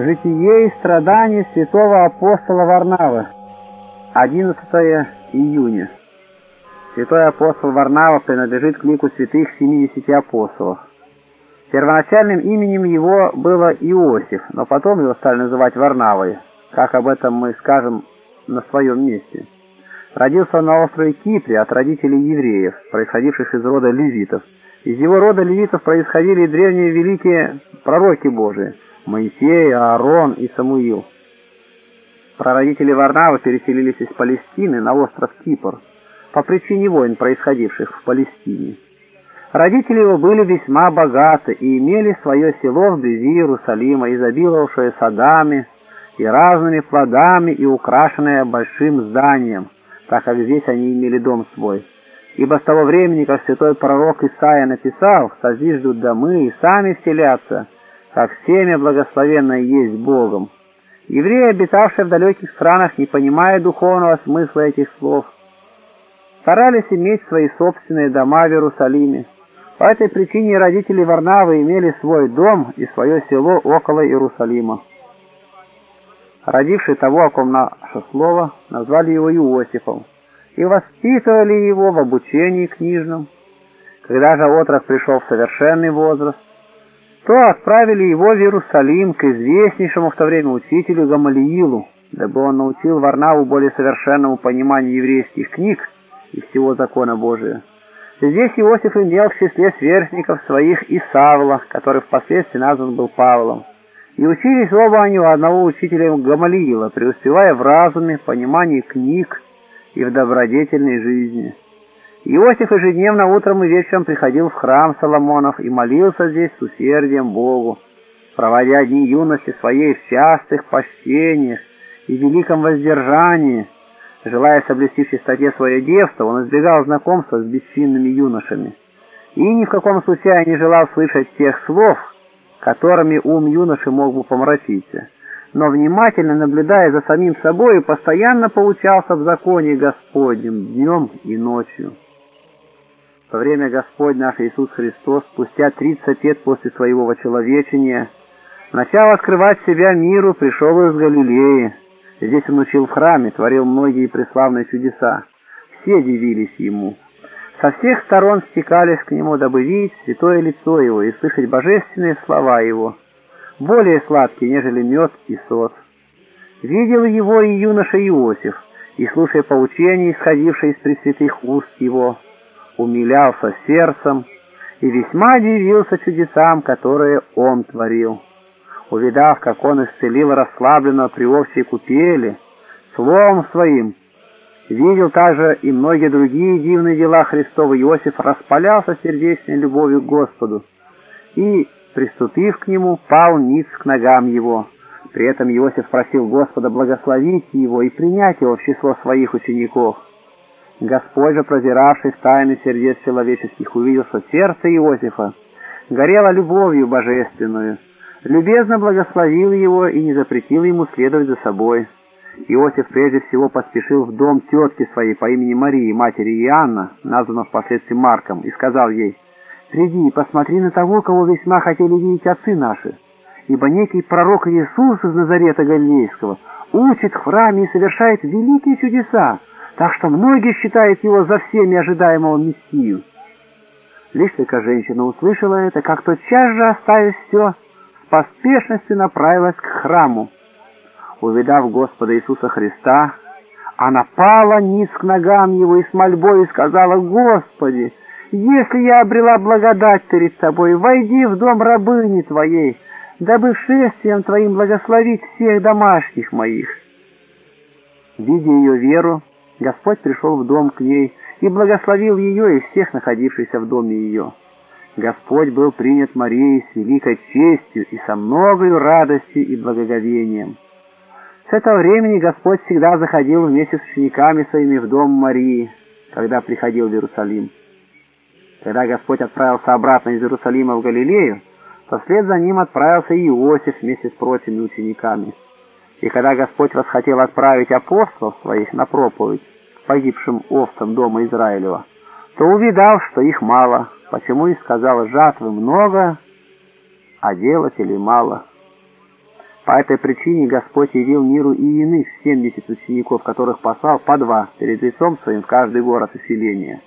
Житие и страдания святого апостола Варнавы. 11 июня. Святой апостол Варнава принадлежит к лику святых 70 апостолов. Первоначальным именем его было Иосиф, но потом его стали называть Варнавой, как об этом мы скажем на своем месте. Родился он на острове Кипре от родителей евреев, происходивших из рода левитов. Из его рода левитов происходили древние великие пророки Божии – Моисей, Аарон и Самуил. Прародители Варнавы переселились из Палестины на остров Кипр по причине войн, происходивших в Палестине. Родители его были весьма богаты и имели свое село вблизи Иерусалима, изобиловавшее садами и разными плодами и украшенное большим зданием, так как здесь они имели дом свой. Ибо с того времени, как святой пророк Исаия написал, «Созиждут домы и сами вселятся, как семя благословенное есть Богом». Евреи, обитавшие в далеких странах, не понимая духовного смысла этих слов, старались иметь свои собственные дома в Иерусалиме. По этой причине родители Варнавы имели свой дом и свое село около Иерусалима. Родившие того, о ком наше слово, назвали его Иосифом и воспитывали его в обучении книжном. Когда же отрок пришел в совершенный возраст, то отправили его в Иерусалим к известнейшему в то время учителю Гамалиилу, дабы он научил Варнаву более совершенному пониманию еврейских книг и всего закона Божия. Здесь Иосиф имел в числе сверстников своих и Савла, который впоследствии назван был Павлом. И учились оба они у одного учителя Гамалиила, преуспевая в разуме, понимании книг и в добродетельной жизни. Иосиф ежедневно утром и вечером приходил в храм Соломонов и молился здесь с усердием Богу, проводя дни юности своей в частых почтениях и великом воздержании, Желая соблюсти в чистоте свое девство, он избегал знакомства с бесчинными юношами. И ни в каком случае не желал слышать тех слов, которыми ум юноши мог бы помрачиться. Но внимательно наблюдая за самим собой, постоянно поучался в законе Господнем днем и ночью. Во время Господь наш Иисус Христос, спустя тридцать лет после своего вочеловечения, начал открывать себя миру, пришел из Галилеи, Здесь он учил в храме, творил многие преславные чудеса. Все дивились ему. Со всех сторон стекались к нему, дабы видеть святое лицо его и слышать божественные слова его, более сладкие, нежели мед и сот. Видел его и юноша Иосиф, и, слушая поучения, исходившие из пресвятых уст его, умилялся сердцем и весьма дивился чудесам, которые он творил увидав, как он исцелил расслабленного при общей купели, словом своим, видел также и многие другие дивные дела Христова, Иосиф распалялся сердечной любовью к Господу и, приступив к нему, пал ниц к ногам его. При этом Иосиф просил Господа благословить его и принять его в число своих учеников. Господь же, прозиравший тайны сердец человеческих, увидел, что сердце Иосифа горело любовью божественную, любезно благословил его и не запретил ему следовать за собой. Иосиф прежде всего поспешил в дом тетки своей по имени Марии, матери Иоанна, названного впоследствии Марком, и сказал ей, «Приди и посмотри на того, кого весьма хотели видеть отцы наши, ибо некий пророк Иисус из Назарета Галилейского учит в храме и совершает великие чудеса, так что многие считают его за всеми ожидаемого Мессию». Лишь только женщина услышала это, как тотчас же оставив все, поспешностью направилась к храму. Увидав Господа Иисуса Христа, она пала низ к ногам Его и с мольбой сказала, «Господи, если я обрела благодать перед Тобой, войди в дом рабыни Твоей, дабы шествием Твоим благословить всех домашних моих». Видя ее веру, Господь пришел в дом к ней и благословил ее и всех находившихся в доме ее. Господь был принят Марией с великой честью и со многою радостью и благоговением. С этого времени Господь всегда заходил вместе с учениками своими в дом Марии, когда приходил в Иерусалим. Когда Господь отправился обратно из Иерусалима в Галилею, то вслед за ним отправился и Иосиф вместе с прочими учениками. И когда Господь восхотел отправить апостолов своих на проповедь погибшим овцам дома Израилева, то увидал, что их мало, Почему и сказал, жатвы много, а делателей мало. По этой причине Господь явил миру и иных 70 учеников, которых послал по два перед лицом своим в каждый город и селение.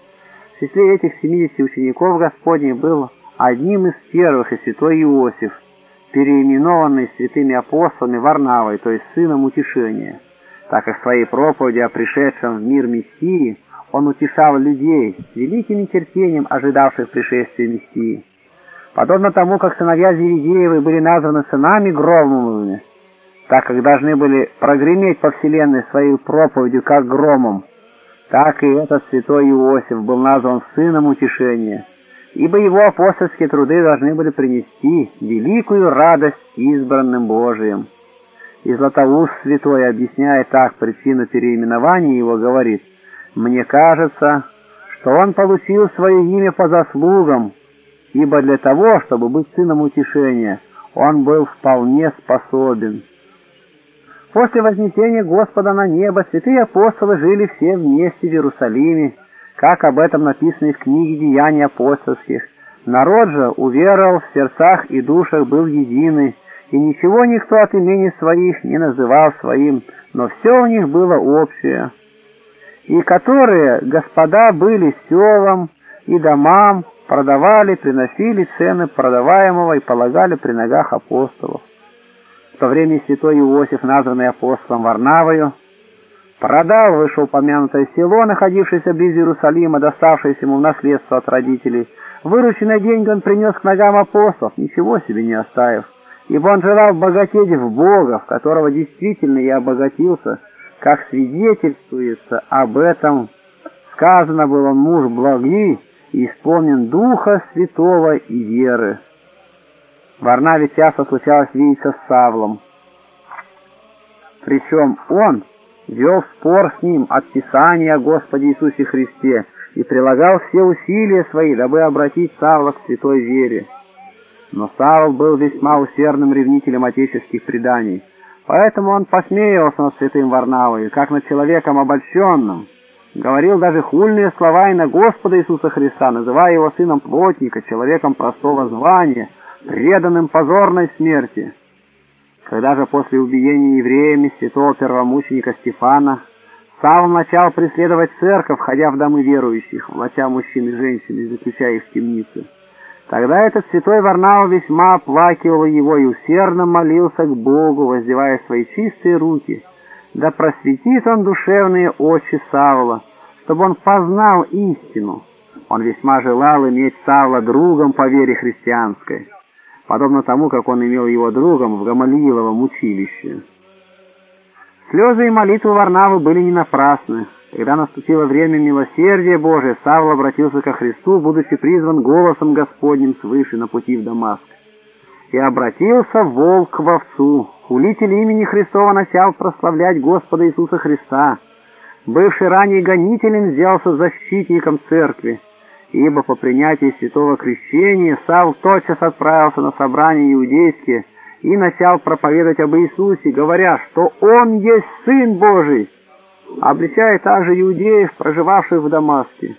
В числе этих 70 учеников Господних был одним из первых и святой Иосиф, переименованный святыми апостолами Варнавой, то есть сыном утешения, так как в своей проповеди о пришедшем в мир Мессии он утешал людей с великим терпением, ожидавших пришествия Мессии. Подобно тому, как сыновья Зеведеевы были названы сынами громовыми, так как должны были прогреметь по вселенной своей проповедью как громом, так и этот святой Иосиф был назван сыном утешения, ибо его апостольские труды должны были принести великую радость избранным Божиим. И Златоуст святой, объясняя так причину переименования его, говорит, «Мне кажется, что он получил свое имя по заслугам, ибо для того, чтобы быть сыном утешения, он был вполне способен». После вознесения Господа на небо святые апостолы жили все вместе в Иерусалиме, как об этом написано в книге «Деяний апостольских». Народ же уверовал в сердцах и душах был единый, и ничего никто от имени своих не называл своим, но все у них было общее. И которые господа были селам и домам, продавали, приносили цены продаваемого и полагали при ногах апостолов. В то время святой Иосиф, названный апостолом Варнавою, продал вышеупомянутое село, находившееся близ Иерусалима, доставшееся ему в наследство от родителей. Вырученные деньги он принес к ногам апостолов, ничего себе не оставив, ибо он желал богатеть в Бога, в которого действительно и обогатился, как свидетельствуется об этом. Сказано было, муж благий и исполнен Духа Святого и веры. Варнаве часто случалось видеться с Савлом. Причем он вел спор с ним от Писания о Господе Иисусе Христе и прилагал все усилия свои, дабы обратить Савла к святой вере. Но Савл был весьма усердным ревнителем отеческих преданий, поэтому он посмеивался над святым Варнавой, как над человеком обольщенным, говорил даже хульные слова и на Господа Иисуса Христа, называя его сыном плотника, человеком простого звания — преданным позорной смерти. Когда же после убиения евреями святого первомученика Стефана Савл начал преследовать церковь, входя в домы верующих, влача мужчин и женщин и заключая их в темницы, тогда этот святой Варнава весьма оплакивал его и усердно молился к Богу, воздевая свои чистые руки. Да просветит он душевные очи Савла, чтобы он познал истину. Он весьма желал иметь Савла другом по вере христианской подобно тому, как он имел его другом в Гамалииловом училище. Слезы и молитвы Варнавы были не напрасны. Когда наступило время милосердия Божия, Савл обратился ко Христу, будучи призван голосом Господним свыше на пути в Дамаск. И обратился волк к овцу. Хулитель имени Христова начал прославлять Господа Иисуса Христа. Бывший ранее гонителем сделался защитником церкви ибо по принятии святого крещения Савл тотчас отправился на собрание иудейские и начал проповедовать об Иисусе, говоря, что Он есть Сын Божий, обличая также иудеев, проживавших в Дамаске.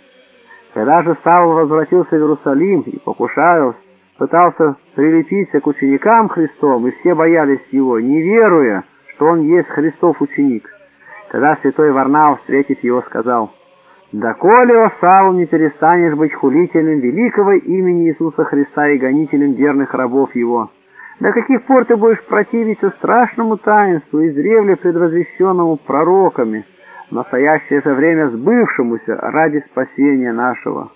Когда же Савл возвратился в Иерусалим и, покушаясь, пытался прилепиться к ученикам Христом, и все боялись его, не веруя, что он есть Христов ученик. Тогда святой Варнав, встретив его, сказал — «Доколе, о Савл, не перестанешь быть хулителем великого имени Иисуса Христа и гонителем верных рабов Его? До каких пор ты будешь противиться страшному таинству, издревле предвозвещенному пророками, настоящее же время сбывшемуся ради спасения нашего?»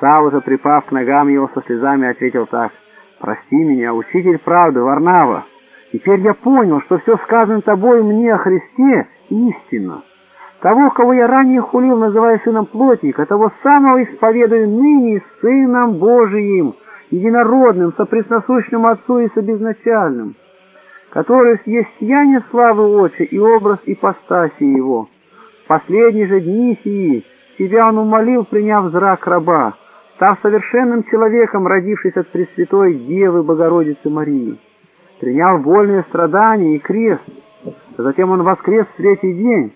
Савл же, припав к ногам его со слезами, ответил так, «Прости меня, учитель правды, Варнава, теперь я понял, что все сказано тобой мне о Христе истинно». Того, кого я ранее хулил, называя сыном плотника, того самого исповедую ныне сыном Божиим, единородным, сопресносущным Отцу и собезначальным, который есть сияние славы Отча и образ ипостаси Его. В последние же дни сии себя Он умолил, приняв зрак раба, став совершенным человеком, родившись от Пресвятой Девы Богородицы Марии. Принял вольные страдания и крест, затем Он воскрес в третий день,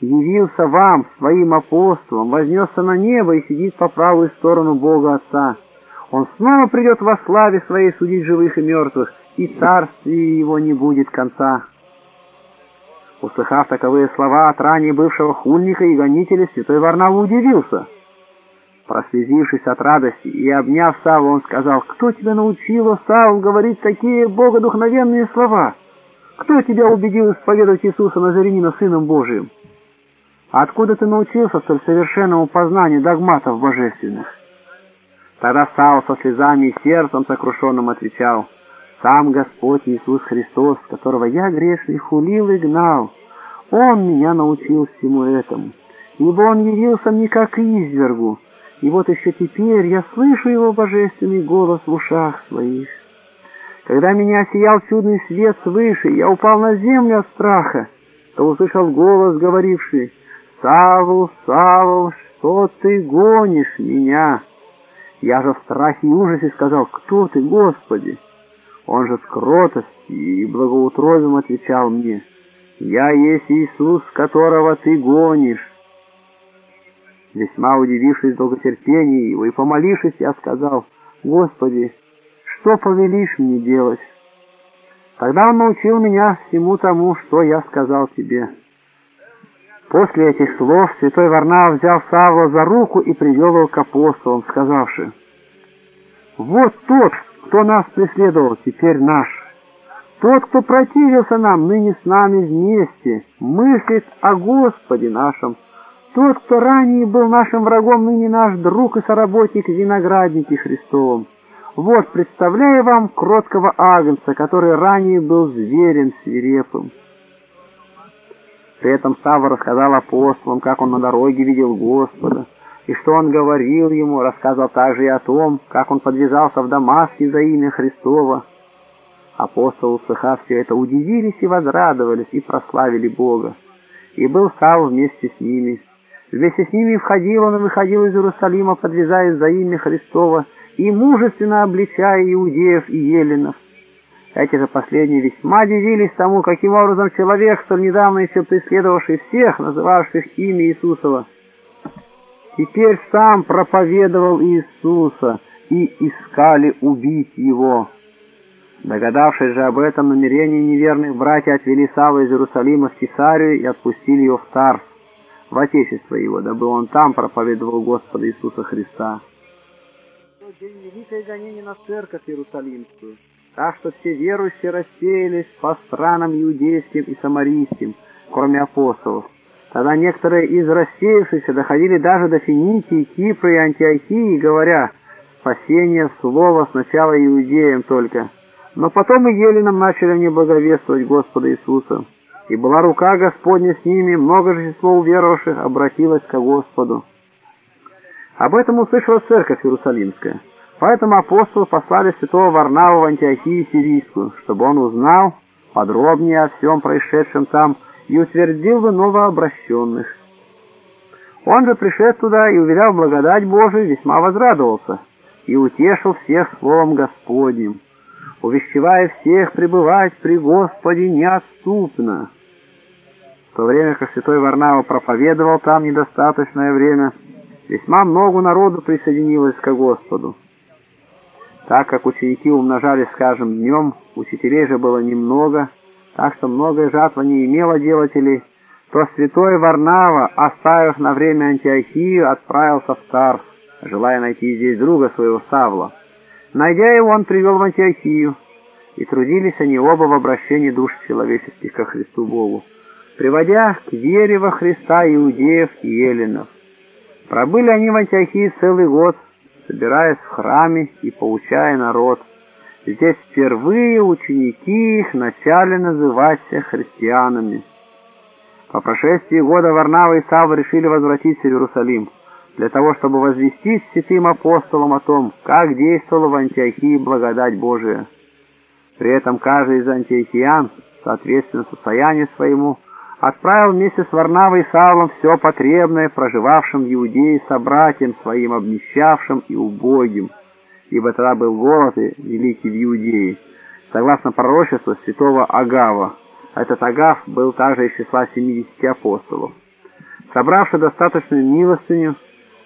явился вам, своим апостолом, вознесся на небо и сидит по правую сторону Бога Отца. Он снова придет во славе своей судить живых и мертвых, и царствие его не будет конца. Услыхав таковые слова от ранее бывшего хульника и гонителя, святой Варнава удивился. Прослезившись от радости и обняв Саву, он сказал, «Кто тебя научил, Савл, говорить такие богодухновенные слова? Кто тебя убедил исповедовать Иисуса Назарянина Сыном Божиим? Откуда ты научился столь совершенному познанию догматов божественных?» Тогда Савл со слезами и сердцем сокрушенным отвечал, сам Господь Иисус Христос, которого я грешный хулил и гнал, Он меня научил всему этому, ибо Он явился мне как извергу, и вот еще теперь я слышу Его божественный голос в ушах своих. Когда меня сиял чудный свет свыше, я упал на землю от страха, то услышал голос, говоривший, «Савл, Савл, что ты гонишь меня?» Я же в страхе и ужасе сказал, «Кто ты, Господи?» Он же с кротостью и благоутробием отвечал мне, «Я есть Иисус, которого ты гонишь». Весьма удивившись долготерпению его и помолившись, я сказал, «Господи, что повелишь мне делать?» Тогда он научил меня всему тому, что я сказал тебе. После этих слов святой Варнава взял Савла за руку и привел его к апостолам, сказавши, «Вот тот, кто нас преследовал, теперь наш. Тот, кто противился нам, ныне с нами вместе, мыслит о Господе нашем. Тот, кто ранее был нашим врагом, ныне наш друг и соработник в винограднике Христовом. Вот, представляю вам кроткого агнца, который ранее был зверем свирепым. При этом Савва рассказал апостолам, как он на дороге видел Господа, и что он говорил ему, рассказывал также и о том, как он подвязался в Дамаске за имя Христова. Апостолы, услыхав все это, удивились и возрадовались, и прославили Бога. И был Савл вместе с ними. Вместе с ними входил он и выходил из Иерусалима, подвязаясь за имя Христова, и мужественно обличая иудеев и еленов. Эти же последние весьма дивились тому, каким образом человек, столь недавно еще преследовавший всех, называвших имя Иисусова, теперь сам проповедовал Иисуса, и искали убить его. Догадавшись же об этом намерении неверных, братья отвели Савва из Иерусалима в Кесарию и отпустили его в Тарс, в Отечество его, дабы он там проповедовал Господа Иисуса Христа. В день великое гонение на церковь Иерусалимскую, так что все верующие рассеялись по странам иудейским и самарийским, кроме апостолов. Тогда некоторые из рассеявшихся доходили даже до Финикии, Кипра и Антиохии, говоря, спасение слова сначала иудеям только, но потом и еленам начали они благовествовать Господа Иисуса. И была рука Господня с ними, много же число уверовавших обратилось к Господу. Об этом услышала церковь Иерусалимская. Поэтому апостолы послали святого Варнаву в Антиохию Сирийскую, чтобы он узнал подробнее о всем происшедшем там, и утвердил бы новообращенных. Он же, пришед туда и увидав благодать Божию, весьма возрадовался и утешил всех словом Господним, увещевая всех пребывать при Господе неотступно. В то время как святой Варнава проповедовал там недостаточное время, весьма много народу присоединилось к Господу. Так как ученики умножались с каждым днем, учителей же было немного — так что многое жатва не имела делателей, то святой Варнава, оставив на время Антиохию, отправился в Тарс, желая найти здесь друга своего Савла. Найдя его, он привел в Антиохию, и трудились они оба в обращении душ человеческих ко Христу Богу, приводя к вере во Христа иудеев и еленов. Пробыли они в Антиохии целый год, собираясь в храме и поучая народ, Здесь впервые ученики их начали называться христианами. По прошествии года Варнава и Савва решили возвратиться в Иерусалим, для того, чтобы возвестить святым апостолам о том, как действовала в Антиохии благодать Божия. При этом каждый из антиохиян, соответственно состоянию своему, отправил вместе с Варнавой и Савлом все потребное проживавшим в Иудее собратьям своим обнищавшим и убогим, ибо тогда был голод великий в Иудее, согласно пророчеству святого Агава. Этот Агав был также из числа 70 апостолов. Собравши достаточную милостыню,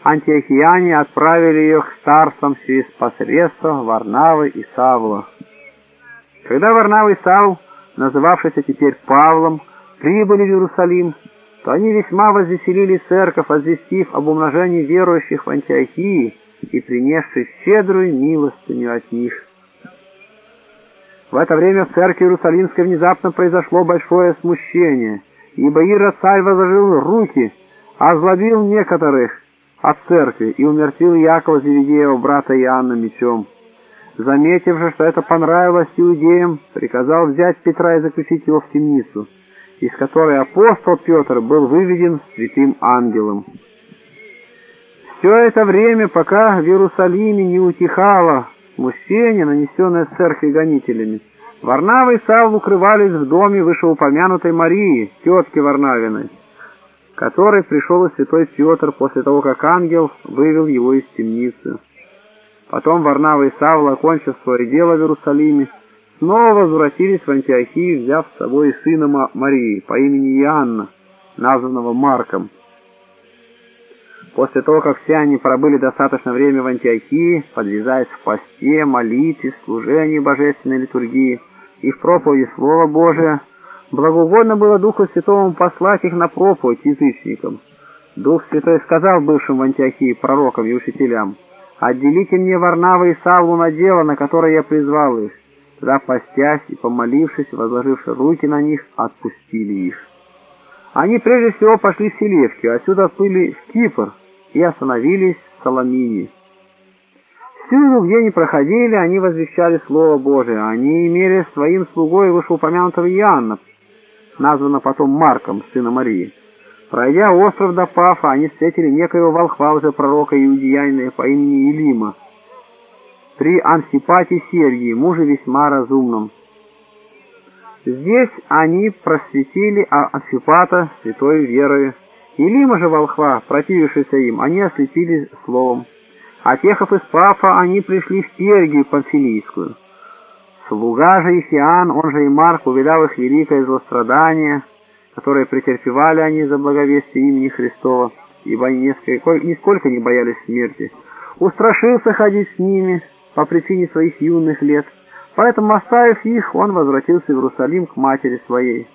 антиохияне отправили ее к старцам через посредство Варнавы и Савла. Когда Варнава и Савл, называвшийся теперь Павлом, прибыли в Иерусалим, то они весьма возвеселили церковь, возвестив об умножении верующих в Антиохии и принесших щедрую милостыню от них. В это время в церкви Иерусалимской внезапно произошло большое смущение, ибо Ира царь возложил руки, озлобил некоторых от церкви и умертвил Якова Зеведеева, брата Иоанна, мечом. Заметив же, что это понравилось иудеям, приказал взять Петра и заключить его в темницу, из которой апостол Петр был выведен святым ангелом. Все это время, пока в Иерусалиме не утихало смущение, нанесенное церкви гонителями, Варнава и Савл укрывались в доме вышеупомянутой Марии, тетки Варнавиной, которой пришел и святой Петр после того, как ангел вывел его из темницы. Потом Варнава и Савла, окончив свое дело в Иерусалиме, снова возвратились в Антиохию, взяв с собой сына Марии по имени Иоанна, названного Марком. После того, как все они пробыли достаточно времени в Антиохии, подвязаясь в посте, молитве, служении божественной литургии и в проповеди Слова Божия, благоугодно было Духу Святому послать их на проповедь язычникам. Дух Святой сказал бывшим в Антиохии пророкам и учителям, Отделите мне Варнава и Савлу на дело, на которое я призвал их. Тогда, постясь и помолившись, возложивши руки на них, отпустили их. Они прежде всего пошли в Селевкию, отсюда отплыли в Кипр и остановились в Соломине. Всюду, где они проходили, они возвещали Слово Божие. Они имели своим слугой вышеупомянутого Иоанна, названного потом Марком, сына Марии. Пройдя остров до Пафа, они встретили некоего волхва уже пророка иудеяйного по имени Илима при Ансипате Сергии, муже весьма разумном. Здесь они просветили Ансипата святой верою. Илима же волхва, противившийся им, они ослепили словом. Отъехав из Пафа, они пришли в Пергию Памфилийскую. Слуга же Ифиан, он же и Марк, увидав их великое злострадание, которые претерпевали они за благовестие имени Христова, ибо они несколько, нисколько не боялись смерти, устрашился ходить с ними по причине своих юных лет, поэтому, оставив их, он возвратился в Иерусалим к матери своей.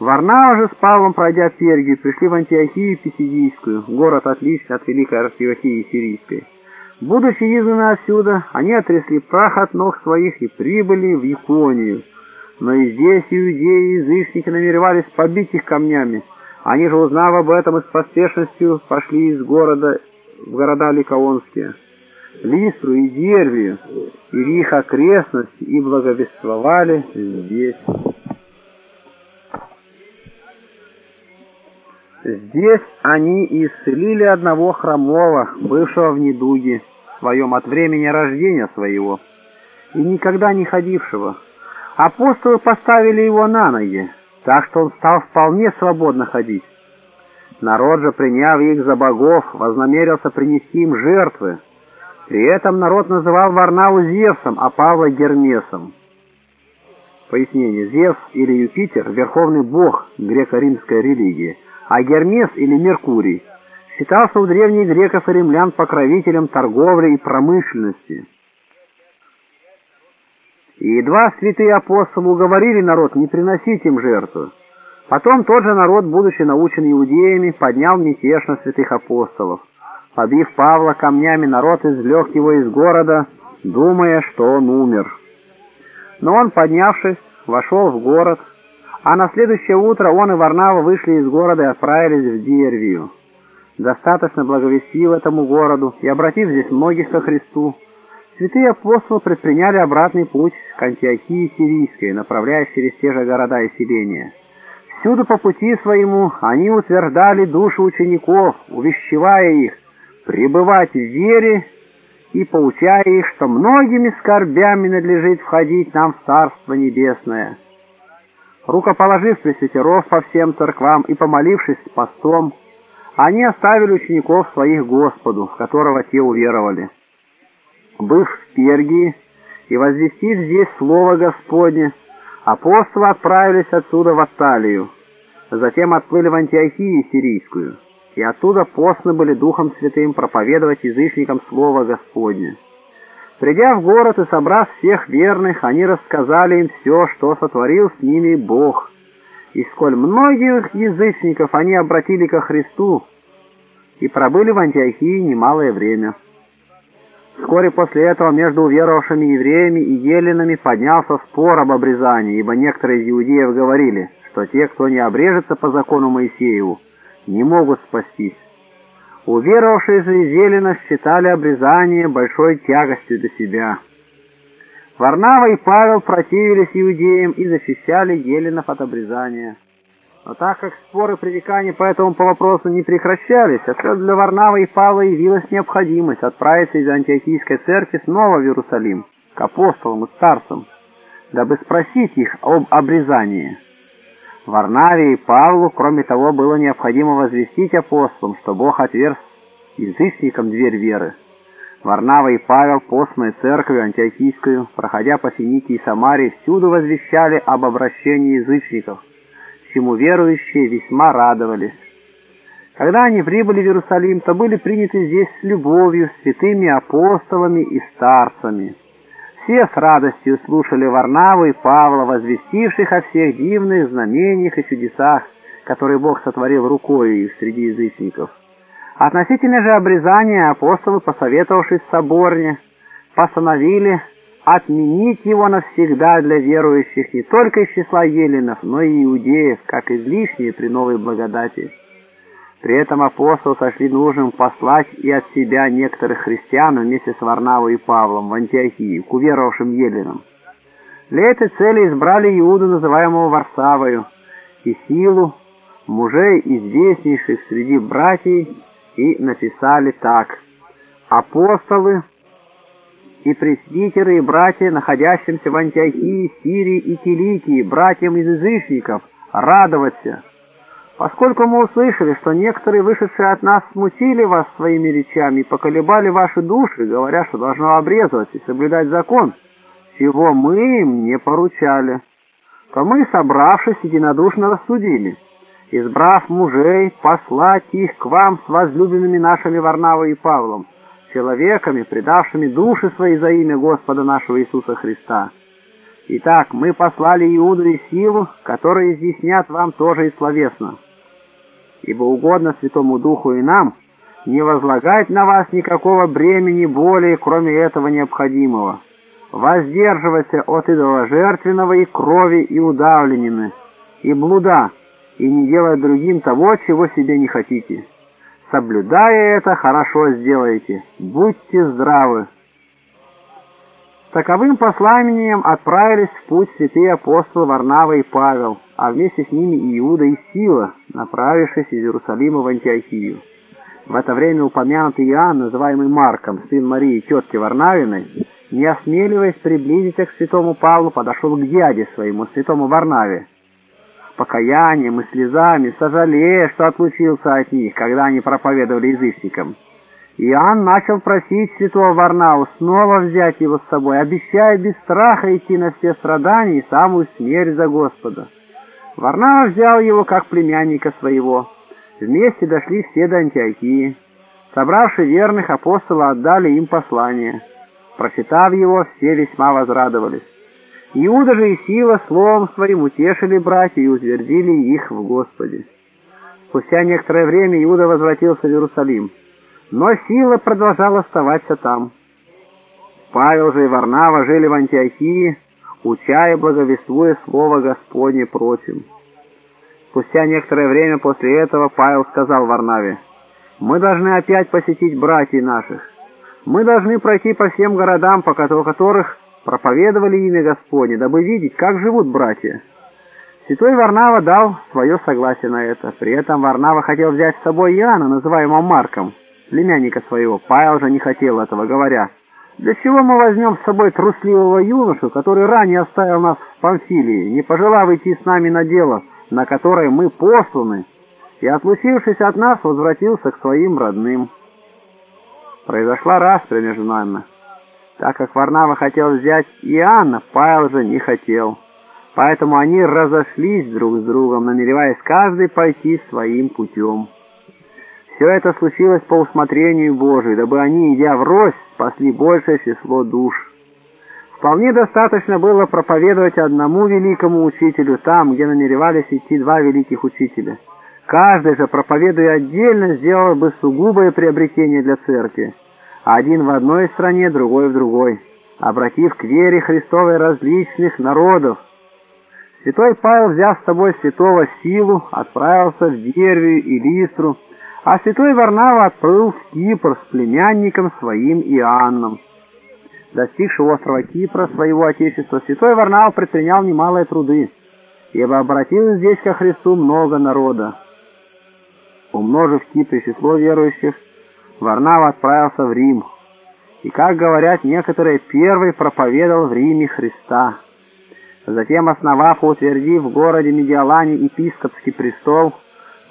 Варнава же с Павлом, пройдя Пергию, пришли в Антиохию Писидийскую, город отличный от Великой Антиохии Сирийской. Будучи изгнаны отсюда, они отрясли прах от ног своих и прибыли в Японию, но и здесь иудеи и язычники намеревались побить их камнями. Они же, узнав об этом, и с поспешностью пошли из города в города Ликаонские, Листру и Дервию, и их окрестности, и благовествовали здесь. Здесь они исцелили одного хромого, бывшего в недуге, своем от времени рождения своего, и никогда не ходившего, Апостолы поставили его на ноги, так что он стал вполне свободно ходить. Народ же, приняв их за богов, вознамерился принести им жертвы. При этом народ называл Варнаву Зевсом, а Павла Гермесом. Пояснение. Зевс или Юпитер – верховный бог греко-римской религии, а Гермес или Меркурий считался у древних греков и римлян покровителем торговли и промышленности. И едва святые апостолы уговорили народ не приносить им жертву. Потом тот же народ, будучи научен иудеями, поднял мятеж на святых апостолов. Побив Павла камнями, народ извлек его из города, думая, что он умер. Но он, поднявшись, вошел в город, а на следующее утро он и Варнава вышли из города и отправились в Дервию. Достаточно благовестив этому городу и обратив здесь многих ко Христу, Святые апостолы предприняли обратный путь к Антиохии Сирийской, направляясь через те же города и селения. Всюду по пути своему они утверждали души учеников, увещевая их пребывать в вере и поучая их, что многими скорбями надлежит входить нам в Царство Небесное. Рукоположив пресвитеров по всем церквам и помолившись постом, они оставили учеников своих Господу, в которого те уверовали. Быв в Пергии и возвестив здесь Слово Господне, апостолы отправились отсюда в Атталию, затем отплыли в Антиохию Сирийскую, и оттуда постно были Духом Святым проповедовать язычникам Слово Господне. Придя в город и собрав всех верных, они рассказали им все, что сотворил с ними Бог. И сколь многих язычников они обратили ко Христу и пробыли в Антиохии немалое время. Вскоре после этого между уверовавшими евреями и еленами поднялся спор об обрезании, ибо некоторые из иудеев говорили, что те, кто не обрежется по закону Моисееву, не могут спастись. Уверовавшие же из считали обрезание большой тягостью для себя. Варнава и Павел противились иудеям и защищали еленов от обрезания. Но так как споры пререкания по этому по вопросу не прекращались, отсюда для Варнава и Павла явилась необходимость отправиться из Антиохийской церкви снова в Иерусалим, к апостолам и старцам, дабы спросить их об обрезании. Варнаве и Павлу, кроме того, было необходимо возвестить апостолам, что Бог отверз язычникам дверь веры. Варнава и Павел, постной церковью антиохийскую, проходя по Финикии и Самарии, всюду возвещали об обращении язычников, чему верующие весьма радовались. Когда они прибыли в Иерусалим, то были приняты здесь с любовью святыми апостолами и старцами. Все с радостью слушали Варнаву и Павла, возвестивших о всех дивных знамениях и чудесах, которые Бог сотворил рукой их среди язычников. Относительно же обрезания апостолы, посоветовавшись в соборне, постановили отменить его навсегда для верующих не только из числа еленов, но и иудеев, как излишние при новой благодати. При этом апостолы сошли нужным послать и от себя некоторых христиан вместе с Варнавой и Павлом в Антиохии, к уверовавшим еленам. Для этой цели избрали Иуду, называемого Варсавою, и силу мужей, известнейших среди братьев, и написали так. «Апостолы и пресвитеры и братья, находящимся в Антиохии, Сирии и Киликии, братьям из язычников, радоваться» Поскольку мы услышали, что некоторые, вышедшие от нас, смутили вас своими речами и поколебали ваши души, говоря, что должно обрезывать и соблюдать закон, чего мы им не поручали, то мы, собравшись, единодушно рассудили, избрав мужей, послать их к вам с возлюбленными нашими Варнавой и Павлом, человеками, предавшими души свои за имя Господа нашего Иисуса Христа. Итак, мы послали Иуду и Силу, которые изъяснят вам тоже и словесно ибо угодно Святому Духу и нам не возлагать на вас никакого бремени более, кроме этого необходимого. Воздерживаться от идоложертвенного и крови и удавленины, и блуда, и не делать другим того, чего себе не хотите. Соблюдая это, хорошо сделаете. Будьте здравы. Таковым посланием отправились в путь святые апостолы Варнава и Павел, а вместе с ними и Иуда и Сила, направившись из Иерусалима в Антиохию. В это время упомянутый Иоанн, называемый Марком, сын Марии тетки Варнавиной, не осмеливаясь приблизиться к святому Павлу, подошел к дяде своему, святому Варнаве, с покаянием и слезами, сожалея, что отлучился от них, когда они проповедовали язычникам. Иоанн начал просить святого Варнау снова взять его с собой, обещая без страха идти на все страдания и самую смерть за Господа. Варнава взял его как племянника своего. Вместе дошли все до Антиохии. Собравши верных, апостолы отдали им послание. Прочитав его, все весьма возрадовались. Иуда же и Сила словом своим утешили братья и утвердили их в Господе. Спустя некоторое время Иуда возвратился в Иерусалим но сила продолжала оставаться там. Павел же и Варнава жили в Антиохии, уча и благовествуя Слово Господне прочим. Спустя некоторое время после этого Павел сказал Варнаве, «Мы должны опять посетить братьев наших. Мы должны пройти по всем городам, по которых проповедовали имя Господне, дабы видеть, как живут братья». Святой Варнава дал свое согласие на это. При этом Варнава хотел взять с собой Иоанна, называемого Марком, племянника своего. Павел же не хотел этого, говоря, «Для чего мы возьмем с собой трусливого юношу, который ранее оставил нас в Памфилии, не пожелав идти с нами на дело, на которое мы посланы, и, отлучившись от нас, возвратился к своим родным?» Произошла распря между нами. Так как Варнава хотел взять Иоанна, Павел же не хотел. Поэтому они разошлись друг с другом, намереваясь каждый пойти своим путем. Все это случилось по усмотрению Божию, дабы они, идя врозь, спасли большее число душ. Вполне достаточно было проповедовать одному великому учителю там, где намеревались идти два великих учителя. Каждый же, проповедуя отдельно, сделал бы сугубое приобретение для церкви. Один в одной стране, другой в другой, обратив к вере Христовой различных народов. Святой Павел, взяв с собой святого Силу, отправился в Дервию и Листру, а святой Варнава отплыл в Кипр с племянником своим Иоанном. Достигший острова Кипра, своего отечества, святой Варнава предпринял немалые труды, ибо обратилось здесь ко Христу много народа. Умножив в число верующих, Варнава отправился в Рим, и, как говорят некоторые, первый проповедовал в Риме Христа. Затем, основав и утвердив в городе Медиалане епископский престол,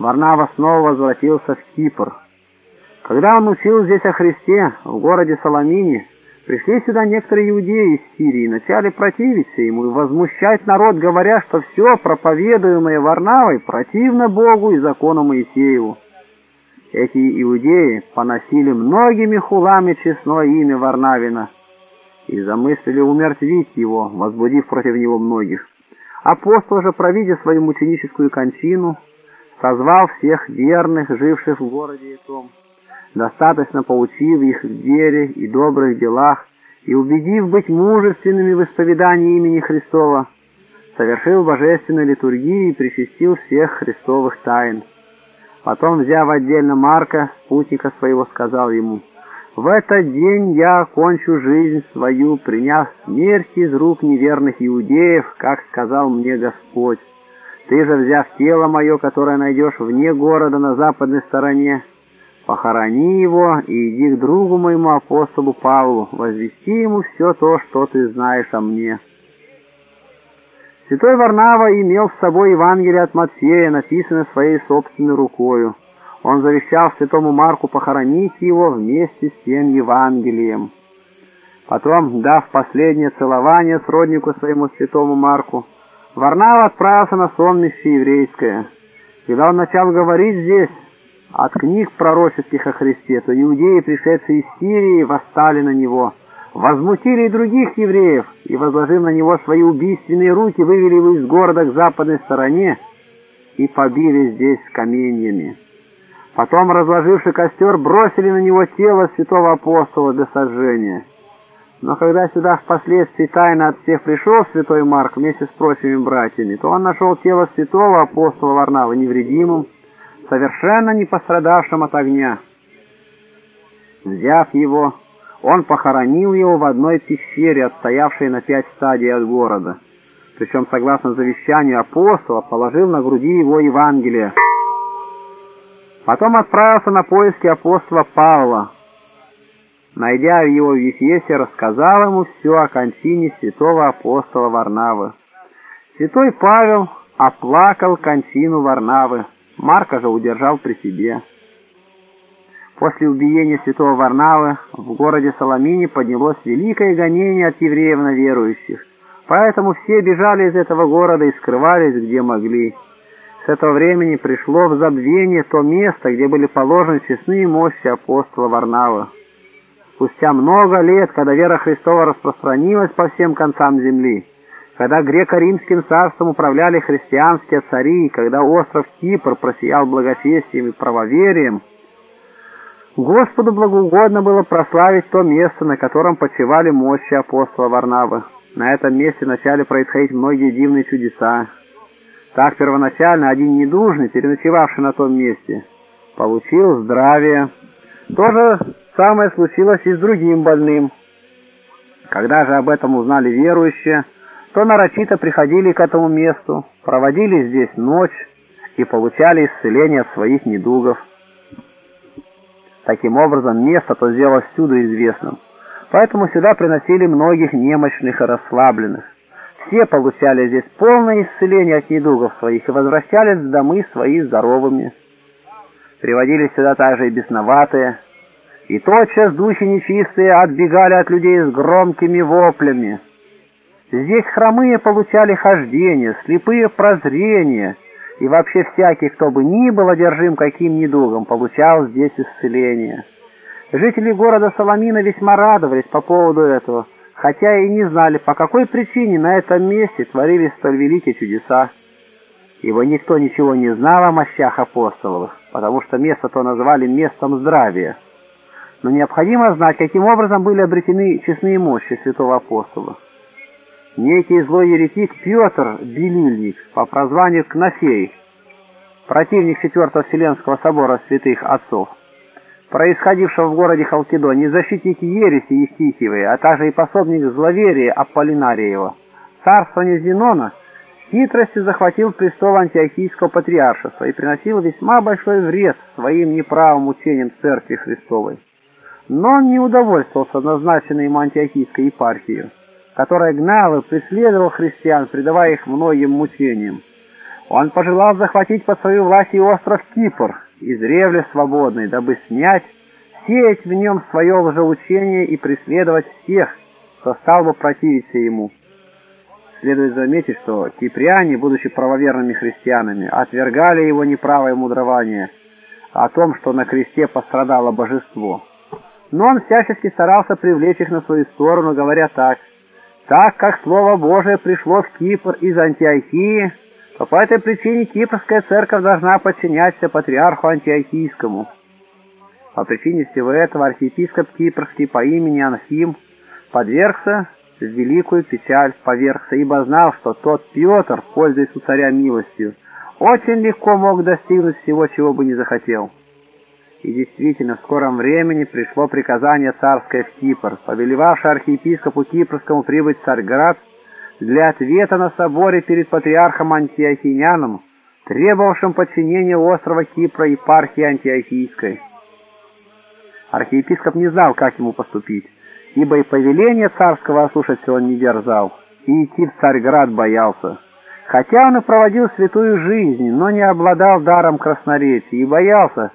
Варнава снова возвратился в Кипр. Когда он учил здесь о Христе, в городе Соломине, пришли сюда некоторые иудеи из Сирии, начали противиться ему и возмущать народ, говоря, что все проповедуемое Варнавой противно Богу и закону Моисееву. Эти иудеи поносили многими хулами честное имя Варнавина и замыслили умертвить его, возбудив против него многих. Апостол же, провидя свою мученическую кончину, созвал всех верных, живших в городе Итом, достаточно поучив их в вере и добрых делах, и убедив быть мужественными в исповедании имени Христова, совершил божественную литургию и причастил всех христовых тайн. Потом, взяв отдельно Марка, спутника своего, сказал ему, «В этот день я окончу жизнь свою, приняв смерть из рук неверных иудеев, как сказал мне Господь. Ты же, взяв тело мое, которое найдешь вне города на западной стороне, похорони его и иди к другу моему апостолу Павлу, возвести ему все то, что ты знаешь о мне». Святой Варнава имел с собой Евангелие от Матфея, написанное своей собственной рукою. Он завещал святому Марку похоронить его вместе с тем Евангелием. Потом, дав последнее целование сроднику своему святому Марку, Варнава отправился на сонмище еврейское. Когда он начал говорить здесь от книг пророческих о Христе, то иудеи, пришедшие из Сирии, восстали на него – возмутили и других евреев, и, возложив на него свои убийственные руки, вывели его из города к западной стороне и побили здесь каменьями. Потом, разложивши костер, бросили на него тело святого апостола до сожжения. Но когда сюда впоследствии тайно от всех пришел святой Марк вместе с прочими братьями, то он нашел тело святого апостола Варнава невредимым, совершенно не пострадавшим от огня. Взяв его, он похоронил его в одной пещере, отстоявшей на пять стадий от города. Причем, согласно завещанию апостола, положил на груди его Евангелие. Потом отправился на поиски апостола Павла. Найдя его в Ефесе, рассказал ему все о кончине святого апостола Варнавы. Святой Павел оплакал кончину Варнавы, Марка же удержал при себе. После убиения святого Варнавы в городе Соломине поднялось великое гонение от евреев на верующих. Поэтому все бежали из этого города и скрывались, где могли. С этого времени пришло в забвение то место, где были положены честные мощи апостола Варнавы. Спустя много лет, когда вера Христова распространилась по всем концам земли, когда греко-римским царством управляли христианские цари, когда остров Кипр просиял благочестием и правоверием, Господу благоугодно было прославить то место, на котором почивали мощи апостола Варнавы. На этом месте начали происходить многие дивные чудеса. Так первоначально один недужный, переночевавший на том месте, получил здравие. То же самое случилось и с другим больным. Когда же об этом узнали верующие, то нарочито приходили к этому месту, проводили здесь ночь и получали исцеление от своих недугов. Таким образом, место то сделалось всюду известным. Поэтому сюда приносили многих немощных и расслабленных. Все получали здесь полное исцеление от недугов своих и возвращались в домы свои здоровыми. Приводили сюда также и бесноватые, и тотчас духи нечистые отбегали от людей с громкими воплями. Здесь хромые получали хождение, слепые прозрение, и вообще всякий, кто бы ни был одержим каким недугом, получал здесь исцеление. Жители города Соломина весьма радовались по поводу этого, хотя и не знали, по какой причине на этом месте творились столь великие чудеса. Ибо никто ничего не знал о мощах апостоловых, потому что место то назвали местом здравия. Но необходимо знать, каким образом были обретены честные мощи святого апостола. Некий злой еретик Петр Белильник по прозванию Кнафей, противник Четвертого Вселенского собора святых отцов, происходившего в городе Халкидоне, защитник ереси Евтихиевой, а также и пособник зловерия Аполлинариева, царствование Зенона, хитростью захватил престол антиохийского патриаршества и приносил весьма большой вред своим неправым учениям Церкви Христовой. Но он не удовольствовался назначенной ему антиохийской епархией который гнал и преследовал христиан, предавая их многим мучениям. Он пожелал захватить под свою власть и остров Кипр, издревле свободный, дабы снять, сеять в нем свое лжеучение и преследовать всех, кто стал бы противиться ему. Следует заметить, что киприане, будучи правоверными христианами, отвергали его неправое мудрование о том, что на кресте пострадало божество. Но он всячески старался привлечь их на свою сторону, говоря так – так как Слово Божие пришло в Кипр из Антиохии, то по этой причине Кипрская церковь должна подчиняться патриарху Антиохийскому. По причине всего этого архиепископ Кипрский по имени Анхим подвергся в великую печаль, повергся, ибо знал, что тот Петр, пользуясь у царя милостью, очень легко мог достигнуть всего, чего бы не захотел. И действительно, в скором времени пришло приказание царское в Кипр, повелевавшее архиепископу Кипрскому прибыть в Царьград для ответа на соборе перед патриархом Антиохиняном, требовавшим подчинения острова Кипра епархии Антиохийской. Архиепископ не знал, как ему поступить, ибо и повеление царского ослушаться он не дерзал, и идти в Царьград боялся. Хотя он и проводил святую жизнь, но не обладал даром красноречия и боялся,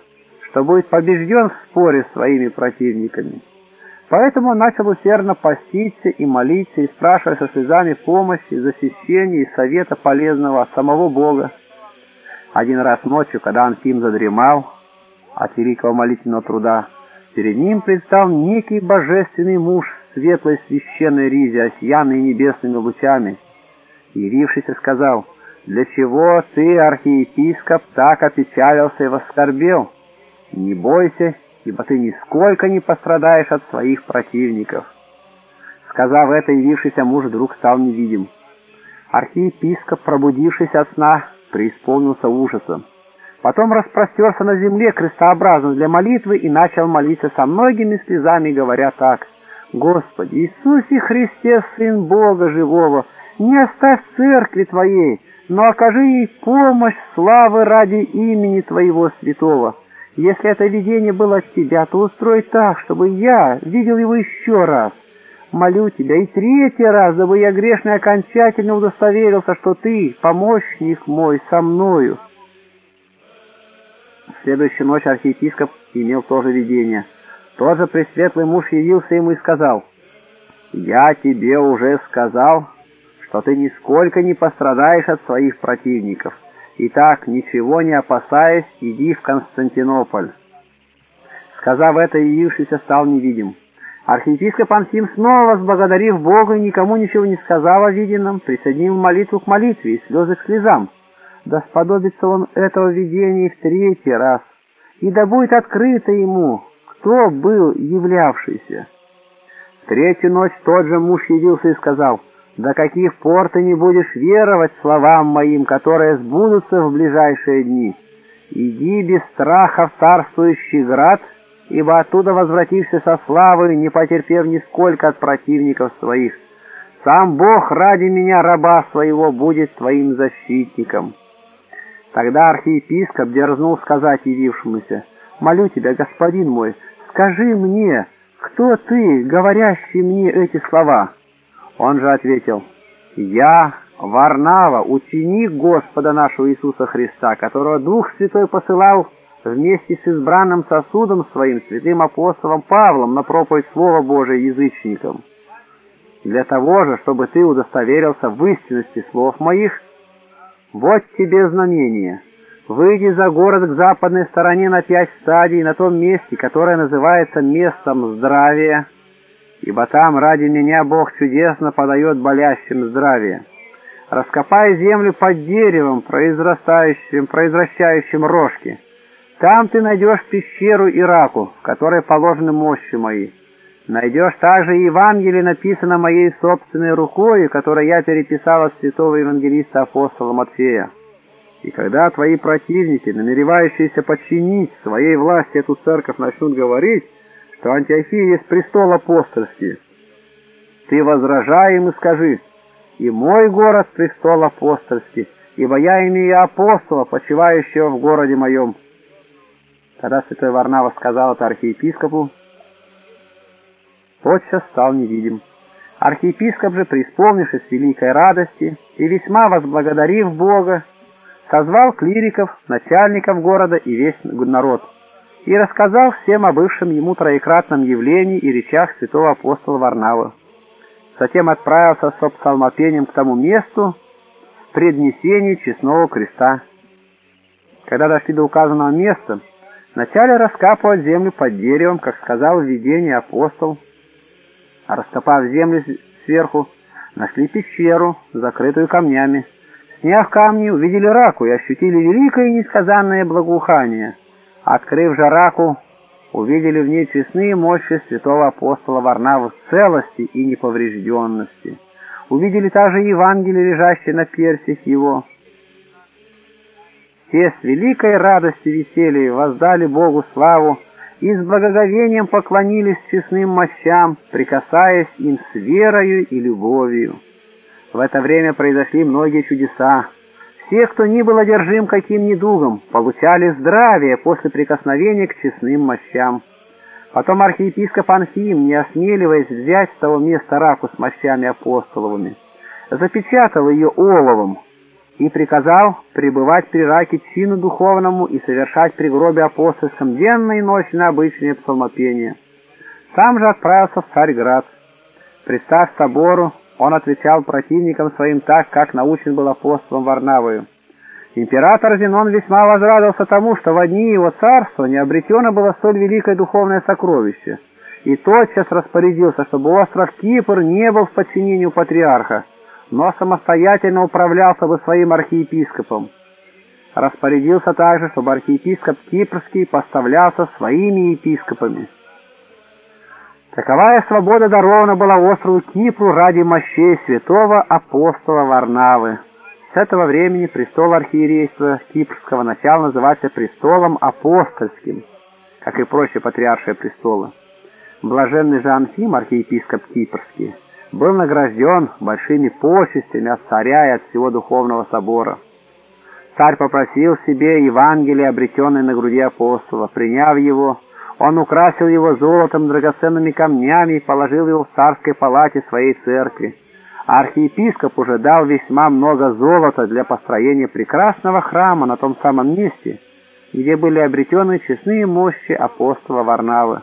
что будет побежден в споре своими противниками. Поэтому он начал усердно поститься и молиться, и спрашивать со слезами помощи, защищения и совета полезного от самого Бога. Один раз ночью, когда Антим задремал от великого молитвенного труда, перед ним предстал некий божественный муж светлой священной ризе, осьянной небесными лучами. Явившийся сказал, «Для чего ты, архиепископ, так опечалился и воскорбел?» Не бойся, ибо ты нисколько не пострадаешь от своих противников. Сказав это, явившийся муж вдруг стал невидим. Архиепископ, пробудившись от сна, преисполнился ужасом. Потом распростерся на земле крестообразно для молитвы и начал молиться со многими слезами, говоря так. «Господи, Иисусе Христе, Сын Бога Живого, не оставь церкви Твоей, но окажи ей помощь славы ради имени Твоего святого». Если это видение было от тебя, то устрой так, чтобы я видел его еще раз. Молю тебя и третий раз, дабы я грешный окончательно удостоверился, что ты, помощник мой, со мною. В следующую ночь архиепископ имел тоже видение. Тот же пресветлый муж явился ему и сказал, «Я тебе уже сказал, что ты нисколько не пострадаешь от своих противников». Итак, ничего не опасаясь, иди в Константинополь. Сказав это, явившийся стал невидим. Архиепископ Ансим снова, возблагодарив Бога и никому ничего не сказав о виденном, присоединил молитву к молитве и слезы к слезам. Да сподобится он этого видения в третий раз, и да будет открыто ему, кто был являвшийся. Третью ночь тот же муж явился и сказал — до каких пор ты не будешь веровать словам моим, которые сбудутся в ближайшие дни? Иди без страха в царствующий град, ибо оттуда возвратишься со славой, не потерпев нисколько от противников своих. Сам Бог ради меня, раба своего, будет твоим защитником». Тогда архиепископ дерзнул сказать явившемуся, «Молю тебя, господин мой, скажи мне, кто ты, говорящий мне эти слова?» Он же ответил, «Я Варнава, ученик Господа нашего Иисуса Христа, которого Дух Святой посылал вместе с избранным сосудом своим, святым апостолом Павлом, на проповедь Слова Божия язычникам. Для того же, чтобы ты удостоверился в истинности слов моих, Вот тебе знамение. Выйди за город к западной стороне на пять стадий, на том месте, которое называется местом здравия, ибо там ради меня Бог чудесно подает болящим здравие. Раскопай землю под деревом, произрастающим, произвращающим рожки. Там ты найдешь пещеру Ираку, в которой положены мощи мои. Найдешь также Евангелие, написано моей собственной рукой, которое я переписал от святого евангелиста апостола Матфея. И когда твои противники, намеревающиеся подчинить своей власти эту церковь, начнут говорить, что Антиохия есть престол апостольский, ты возражай им и скажи, и мой город престол апостольский, ибо я имею апостола, почивающего в городе моем. Когда святой Варнава сказал это архиепископу, тотчас стал невидим. Архиепископ же, преисполнившись великой радости и весьма возблагодарив Бога, созвал клириков, начальников города и весь народ, и рассказал всем о бывшем ему троекратном явлении и речах святого апостола Варнавы. Затем отправился с псалмопением к тому месту преднесения честного креста. Когда дошли до указанного места, вначале раскапывать землю под деревом, как сказал в видении апостол, а раскопав землю сверху, нашли пещеру, закрытую камнями. Сняв камни, увидели раку и ощутили великое и несказанное благоухание. Открыв же раку, увидели в ней честные мощи святого апостола Варнавы в целости и неповрежденности. Увидели также Евангелие, лежащее на персях его. Все с великой радостью веселья воздали Богу славу, и с благоговением поклонились честным мощам, прикасаясь им с верою и любовью. В это время произошли многие чудеса. Все, кто не был одержим каким недугом, получали здравие после прикосновения к честным мощам. Потом архиепископ Анфим, не осмеливаясь взять с того места раку с мощами апостоловыми, запечатал ее оловом, и приказал пребывать при раке чину духовному и совершать при гробе апостольском денно и ночно обычные псалмопения. Сам же отправился в Царьград. Представ собору, он отвечал противникам своим так, как научен был апостолом Варнавою. Император Зенон весьма возрадовался тому, что в одни его царства не обретено было столь великое духовное сокровище, и тотчас распорядился, чтобы остров Кипр не был в подчинении у патриарха, но самостоятельно управлялся бы своим архиепископом. Распорядился также, чтобы архиепископ Кипрский поставлялся своими епископами. Таковая свобода дарована была острову Кипру ради мощей святого апостола Варнавы. С этого времени престол архиерейства Кипрского начала называется престолом апостольским, как и прочие патриаршие престолы. Блаженный же Анфим, архиепископ Кипрский, был награжден большими почестями от царя и от всего духовного собора. Царь попросил себе Евангелие, обретенное на груди апостола. Приняв его, он украсил его золотом, драгоценными камнями и положил его в царской палате своей церкви. архиепископ уже дал весьма много золота для построения прекрасного храма на том самом месте, где были обретены честные мощи апостола Варнавы.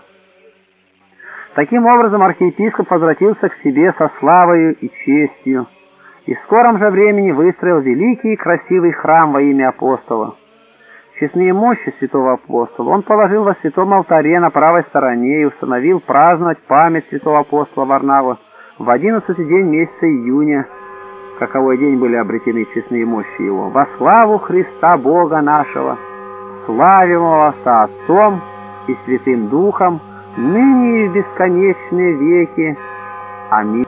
Таким образом, архиепископ возвратился к себе со славою и честью, и в скором же времени выстроил великий и красивый храм во имя апостола. Честные мощи святого апостола он положил во святом алтаре на правой стороне и установил праздновать память святого апостола Варнава в одиннадцатый день месяца июня, каковой день были обретены честные мощи его, во славу Христа Бога нашего, славимого со Отцом и Святым Духом, ныне и в бесконечные веки. Аминь.